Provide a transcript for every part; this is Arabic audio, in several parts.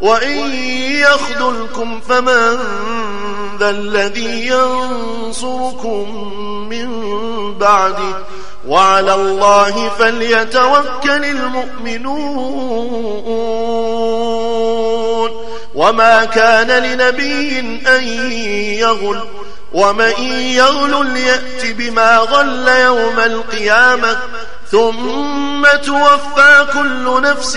وإن يخذلكم فمن ذا الذي ينصركم من بعده. وعلى الله فليتوكل المؤمنون. وما كان لنبي أن يغل. ومن يغل ليأت بما غل يوم القيامة. ثم توفى كل نفس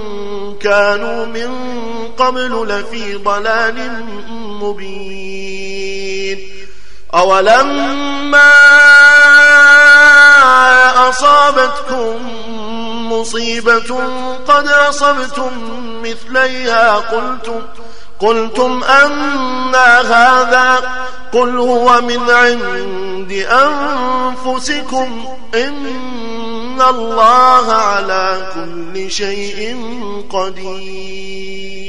كانوا من قبل لفي ضلال مبين. أولما أصابتكم مصيبة قد أصبتم مثليها قلتم قلتم أن هذا قل هو من عند أنفسكم إن الله كل شيء قدير.